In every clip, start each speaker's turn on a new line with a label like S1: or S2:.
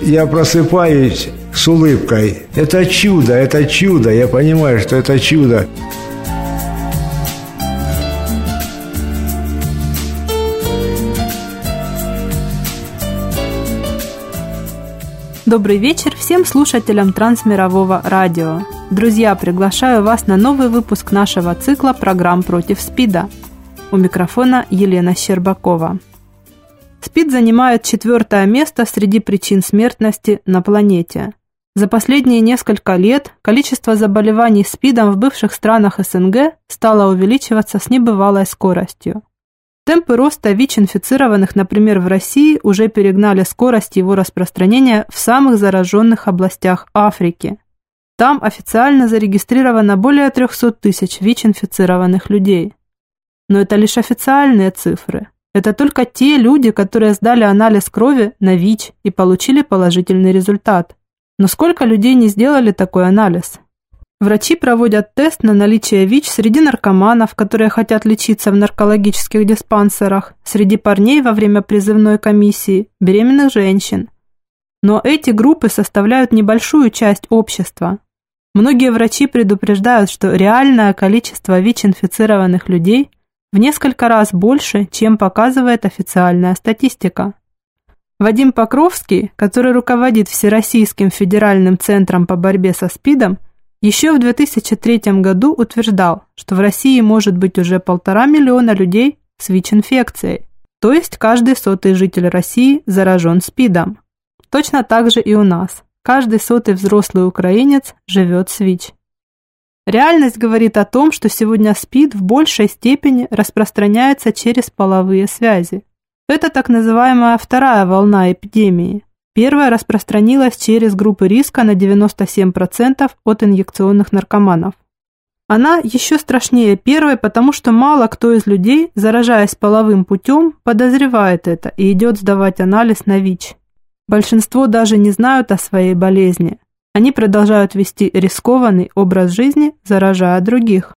S1: Я просыпаюсь с улыбкой. Это чудо, это чудо. Я понимаю, что это чудо.
S2: Добрый вечер всем слушателям Трансмирового радио. Друзья, приглашаю вас на новый выпуск нашего цикла программ против СПИДа. У микрофона Елена Щербакова. СПИД занимает четвертое место среди причин смертности на планете. За последние несколько лет количество заболеваний СПИДом в бывших странах СНГ стало увеличиваться с небывалой скоростью. Темпы роста ВИЧ-инфицированных, например, в России уже перегнали скорость его распространения в самых зараженных областях Африки. Там официально зарегистрировано более 300 тысяч ВИЧ-инфицированных людей. Но это лишь официальные цифры. Это только те люди, которые сдали анализ крови на ВИЧ и получили положительный результат. Но сколько людей не сделали такой анализ? Врачи проводят тест на наличие ВИЧ среди наркоманов, которые хотят лечиться в наркологических диспансерах, среди парней во время призывной комиссии, беременных женщин. Но эти группы составляют небольшую часть общества. Многие врачи предупреждают, что реальное количество ВИЧ-инфицированных людей в несколько раз больше, чем показывает официальная статистика. Вадим Покровский, который руководит Всероссийским федеральным центром по борьбе со СПИДом, еще в 2003 году утверждал, что в России может быть уже полтора миллиона людей с ВИЧ-инфекцией, то есть каждый сотый житель России заражен СПИДом. Точно так же и у нас. Каждый сотый взрослый украинец живет с ВИЧ. Реальность говорит о том, что сегодня СПИД в большей степени распространяется через половые связи. Это так называемая вторая волна эпидемии – Первая распространилась через группы риска на 97% от инъекционных наркоманов. Она еще страшнее первой, потому что мало кто из людей, заражаясь половым путем, подозревает это и идет сдавать анализ на ВИЧ. Большинство даже не знают о своей болезни. Они продолжают вести рискованный образ жизни, заражая других.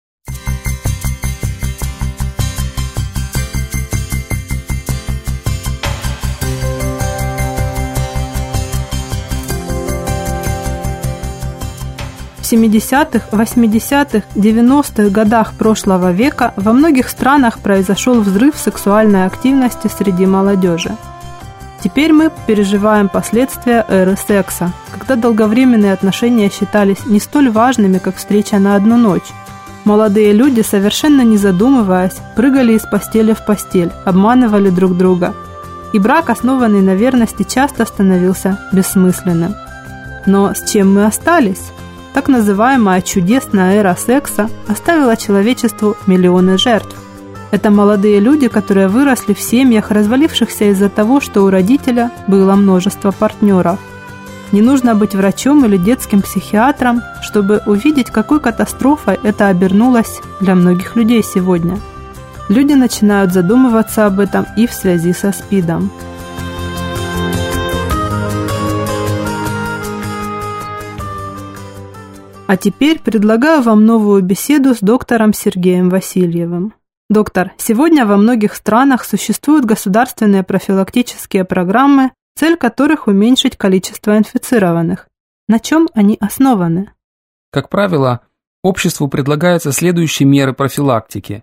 S2: В 70-х, 80-х, 90-х годах прошлого века во многих странах произошел взрыв сексуальной активности среди молодежи. Теперь мы переживаем последствия эры секса, когда долговременные отношения считались не столь важными, как встреча на одну ночь. Молодые люди, совершенно не задумываясь, прыгали из постели в постель, обманывали друг друга. И брак, основанный на верности, часто становился бессмысленным. Но с чем мы остались? Так называемая чудесная эра секса оставила человечеству миллионы жертв. Это молодые люди, которые выросли в семьях, развалившихся из-за того, что у родителя было множество партнеров. Не нужно быть врачом или детским психиатром, чтобы увидеть, какой катастрофой это обернулось для многих людей сегодня. Люди начинают задумываться об этом и в связи со СПИДом. А теперь предлагаю вам новую беседу с доктором Сергеем Васильевым. Доктор, сегодня во многих странах существуют государственные профилактические программы, цель которых уменьшить количество инфицированных. На чем они основаны?
S3: Как правило, обществу предлагаются следующие меры профилактики.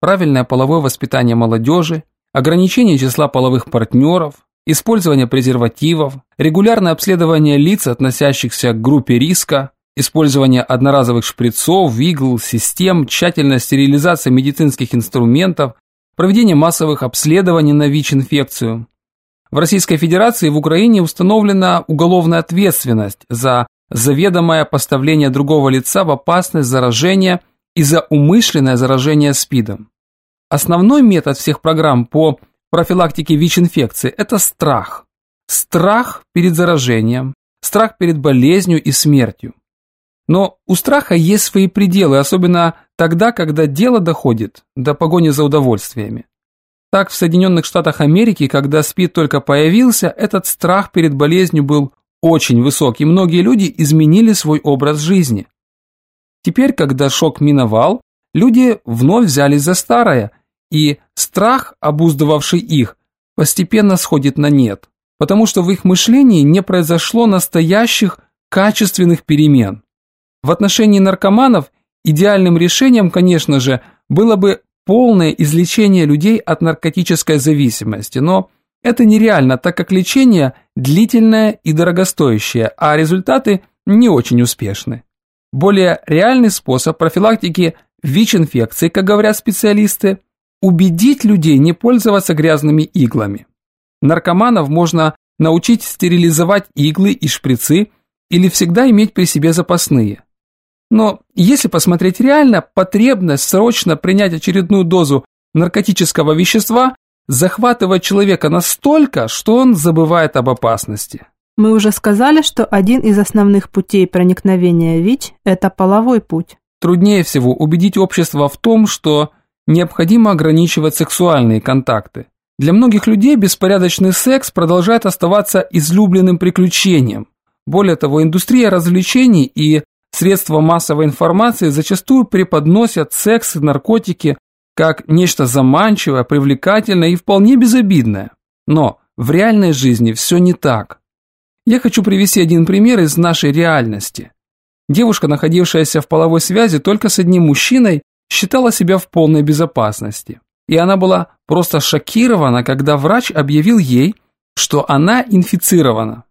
S3: Правильное половое воспитание молодежи, ограничение числа половых партнеров, использование презервативов, регулярное обследование лиц, относящихся к группе риска, использование одноразовых шприцов, игл, систем, тщательная стерилизация медицинских инструментов, проведение массовых обследований на ВИЧ-инфекцию. В Российской Федерации и в Украине установлена уголовная ответственность за заведомое поставление другого лица в опасность заражения и за умышленное заражение СПИДом. Основной метод всех программ по профилактике ВИЧ-инфекции – это страх. Страх перед заражением, страх перед болезнью и смертью. Но у страха есть свои пределы, особенно тогда, когда дело доходит до погони за удовольствиями. Так, в Соединенных Штатах Америки, когда СПИД только появился, этот страх перед болезнью был очень высок, и многие люди изменили свой образ жизни. Теперь, когда шок миновал, люди вновь взялись за старое, и страх, обуздывавший их, постепенно сходит на нет, потому что в их мышлении не произошло настоящих качественных перемен. В отношении наркоманов идеальным решением, конечно же, было бы полное излечение людей от наркотической зависимости, но это нереально, так как лечение длительное и дорогостоящее, а результаты не очень успешны. Более реальный способ профилактики ВИЧ-инфекции, как говорят специалисты, убедить людей не пользоваться грязными иглами. Наркоманов можно научить стерилизовать иглы и шприцы или всегда иметь при себе запасные. Но если посмотреть реально, потребность срочно принять очередную дозу наркотического вещества захватывает человека настолько, что он забывает об опасности.
S2: Мы уже сказали, что один из основных путей проникновения ВИЧ – это половой путь.
S3: Труднее всего убедить общество в том, что необходимо ограничивать сексуальные контакты. Для многих людей беспорядочный секс продолжает оставаться излюбленным приключением. Более того, индустрия развлечений и Средства массовой информации зачастую преподносят секс и наркотики как нечто заманчивое, привлекательное и вполне безобидное. Но в реальной жизни все не так. Я хочу привести один пример из нашей реальности. Девушка, находившаяся в половой связи только с одним мужчиной, считала себя в полной безопасности. И она была просто шокирована, когда врач объявил ей, что она инфицирована.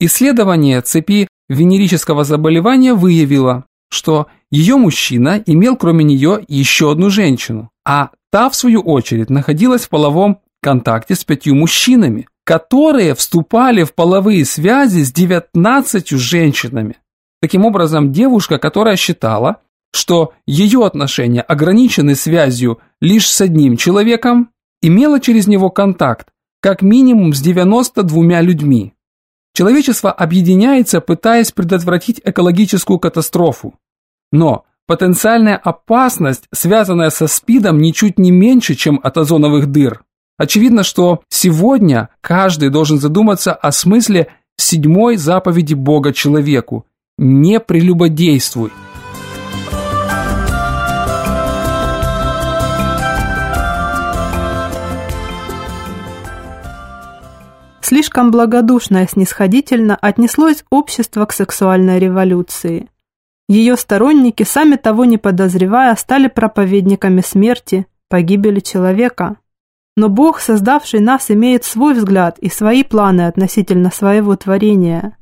S3: Исследование цепи венерического заболевания выявила, что ее мужчина имел кроме нее еще одну женщину, а та, в свою очередь, находилась в половом контакте с пятью мужчинами, которые вступали в половые связи с 19 женщинами. Таким образом, девушка, которая считала, что ее отношения ограничены связью лишь с одним человеком, имела через него контакт как минимум с 92 людьми. Человечество объединяется, пытаясь предотвратить экологическую катастрофу. Но потенциальная опасность, связанная со СПИДом, ничуть не меньше, чем от озоновых дыр. Очевидно, что сегодня каждый должен задуматься о смысле седьмой заповеди Бога человеку – не прелюбодействуй.
S2: Слишком благодушно и снисходительно отнеслось общество к сексуальной революции. Ее сторонники, сами того не подозревая, стали проповедниками смерти, погибели человека. Но Бог, создавший нас, имеет свой взгляд и свои планы относительно своего творения.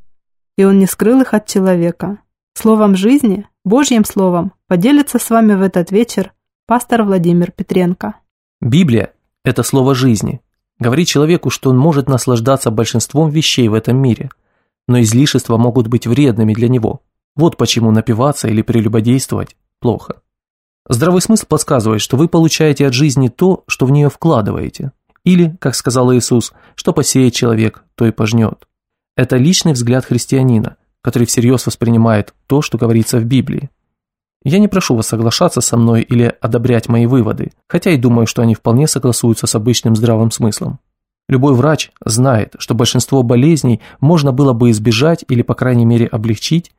S2: И Он не скрыл их от человека. Словом жизни, Божьим словом, поделится с вами в этот вечер пастор Владимир Петренко.
S4: Библия – это слово жизни, Говорит человеку, что он может наслаждаться большинством вещей в этом мире, но излишества могут быть вредными для него. Вот почему напиваться или прелюбодействовать плохо. Здравый смысл подсказывает, что вы получаете от жизни то, что в нее вкладываете. Или, как сказал Иисус, что посеет человек, то и пожнет. Это личный взгляд христианина, который всерьез воспринимает то, что говорится в Библии. Я не прошу вас соглашаться со мной или одобрять мои выводы, хотя и думаю, что они вполне согласуются с обычным здравым смыслом. Любой врач знает, что большинство болезней можно было бы избежать или, по крайней мере, облегчить,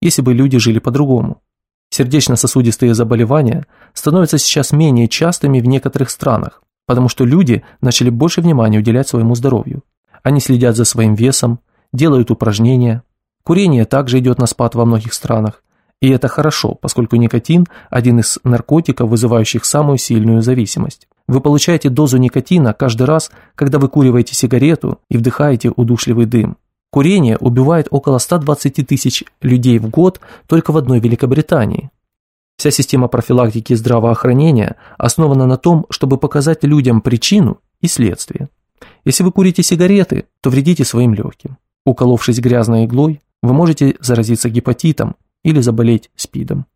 S4: если бы люди жили по-другому. Сердечно-сосудистые заболевания становятся сейчас менее частыми в некоторых странах, потому что люди начали больше внимания уделять своему здоровью. Они следят за своим весом, делают упражнения. Курение также идет на спад во многих странах, И это хорошо, поскольку никотин – один из наркотиков, вызывающих самую сильную зависимость. Вы получаете дозу никотина каждый раз, когда вы куриваете сигарету и вдыхаете удушливый дым. Курение убивает около 120 тысяч людей в год только в одной Великобритании. Вся система профилактики и здравоохранения основана на том, чтобы показать людям причину и следствие. Если вы курите сигареты, то вредите своим легким. Уколовшись грязной иглой, вы можете заразиться гепатитом или заболеть СПИДом.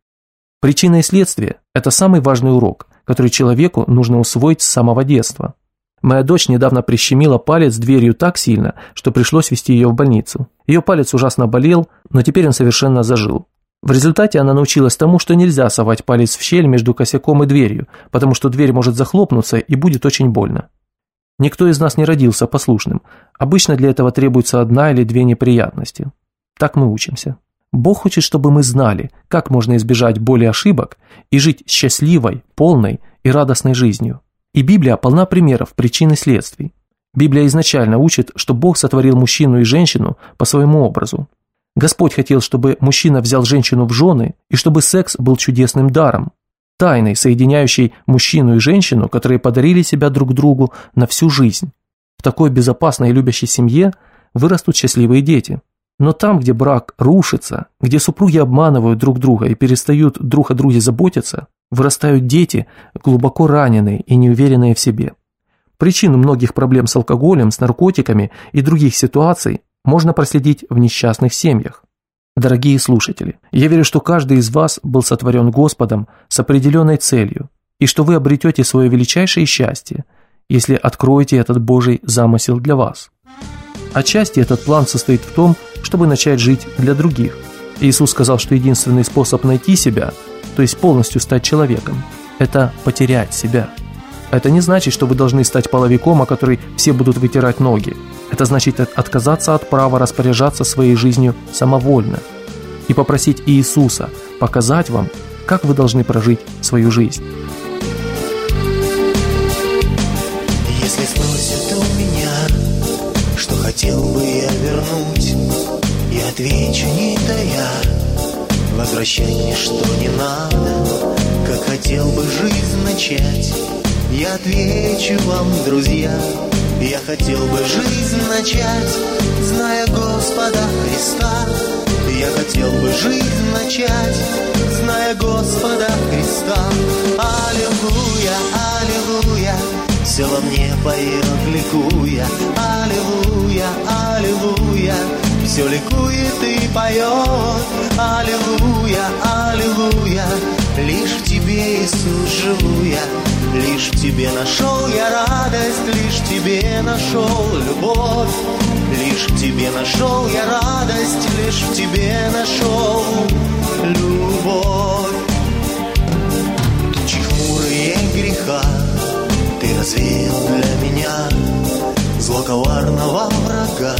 S4: Причина и следствие – это самый важный урок, который человеку нужно усвоить с самого детства. Моя дочь недавно прищемила палец дверью так сильно, что пришлось вести ее в больницу. Ее палец ужасно болел, но теперь он совершенно зажил. В результате она научилась тому, что нельзя совать палец в щель между косяком и дверью, потому что дверь может захлопнуться и будет очень больно. Никто из нас не родился послушным. Обычно для этого требуется одна или две неприятности. Так мы учимся. Бог хочет, чтобы мы знали, как можно избежать боли ошибок и жить счастливой, полной и радостной жизнью. И Библия полна примеров причин и следствий. Библия изначально учит, что Бог сотворил мужчину и женщину по своему образу. Господь хотел, чтобы мужчина взял женщину в жены и чтобы секс был чудесным даром, тайной, соединяющей мужчину и женщину, которые подарили себя друг другу на всю жизнь. В такой безопасной и любящей семье вырастут счастливые дети. Но там, где брак рушится, где супруги обманывают друг друга и перестают друг о друге заботиться, вырастают дети, глубоко раненые и неуверенные в себе. Причину многих проблем с алкоголем, с наркотиками и других ситуаций можно проследить в несчастных семьях. Дорогие слушатели, я верю, что каждый из вас был сотворен Господом с определенной целью, и что вы обретете свое величайшее счастье, если откроете этот Божий замысел для вас. Отчасти этот план состоит в том, чтобы начать жить для других. Иисус сказал, что единственный способ найти себя, то есть полностью стать человеком, это потерять себя. Это не значит, что вы должны стать половиком, о который все будут вытирать ноги. Это значит отказаться от права распоряжаться своей жизнью самовольно и попросить Иисуса показать вам, как вы должны прожить свою жизнь.
S5: Хотел бы я вернуть, я отвечу не тая, возвращать что не надо, как хотел бы жизнь начать. Я отвечу вам, друзья, я хотел бы жизнь начать, зная Господа Христа. Я хотел бы жизнь начать, зная Господа Христа. Аллилуйя, аллилуйя, все во мне поет, ликуя. Аллилуйя, аллилуйя, все ликует и поет. Аллилуйя, аллилуйя, лишь в тебе, Иисус, живу я. Лишь в тебе нашел я радость, лишь в тебе нашел любовь. Лишь в тебе нашел я радость, лишь в тебе нашел любовь. Ты развеял для меня зло коварного врага.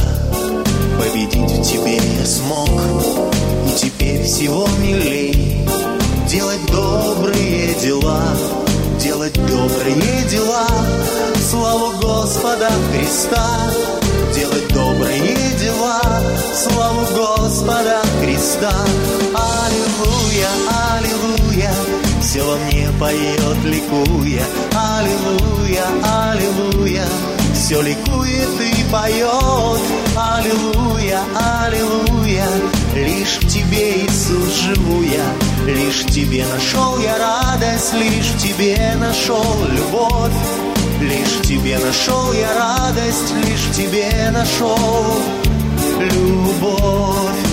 S5: Победить в тебе я смог, и теперь всего милей делать добрые дела делать добрые дела, славу Господа Христа, делать добрые дела, славу Господа Христа. Аллилуйя, аллилуйя, все во мне поет, ликуя. Аллилуйя, аллилуйя, все ликует и поет. Аллилуйя, аллилуйя, лишь в тебе, Иисус, живу я. Лишь в тебе нашел я радость, лишь в тебе нашел любовь. Лишь в тебе нашел я радость, лишь в тебе нашел любовь.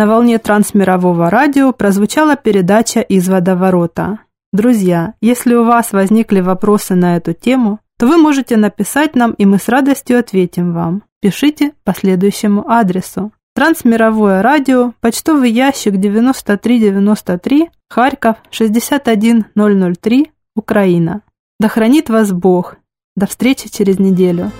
S2: На волне трансмирового радио прозвучала передача «Из водоворота». Друзья, если у вас возникли вопросы на эту тему, то вы можете написать нам, и мы с радостью ответим вам. Пишите по следующему адресу. Трансмировое радио, почтовый ящик 9393, Харьков 61003, Украина. Да хранит вас Бог. До встречи через неделю.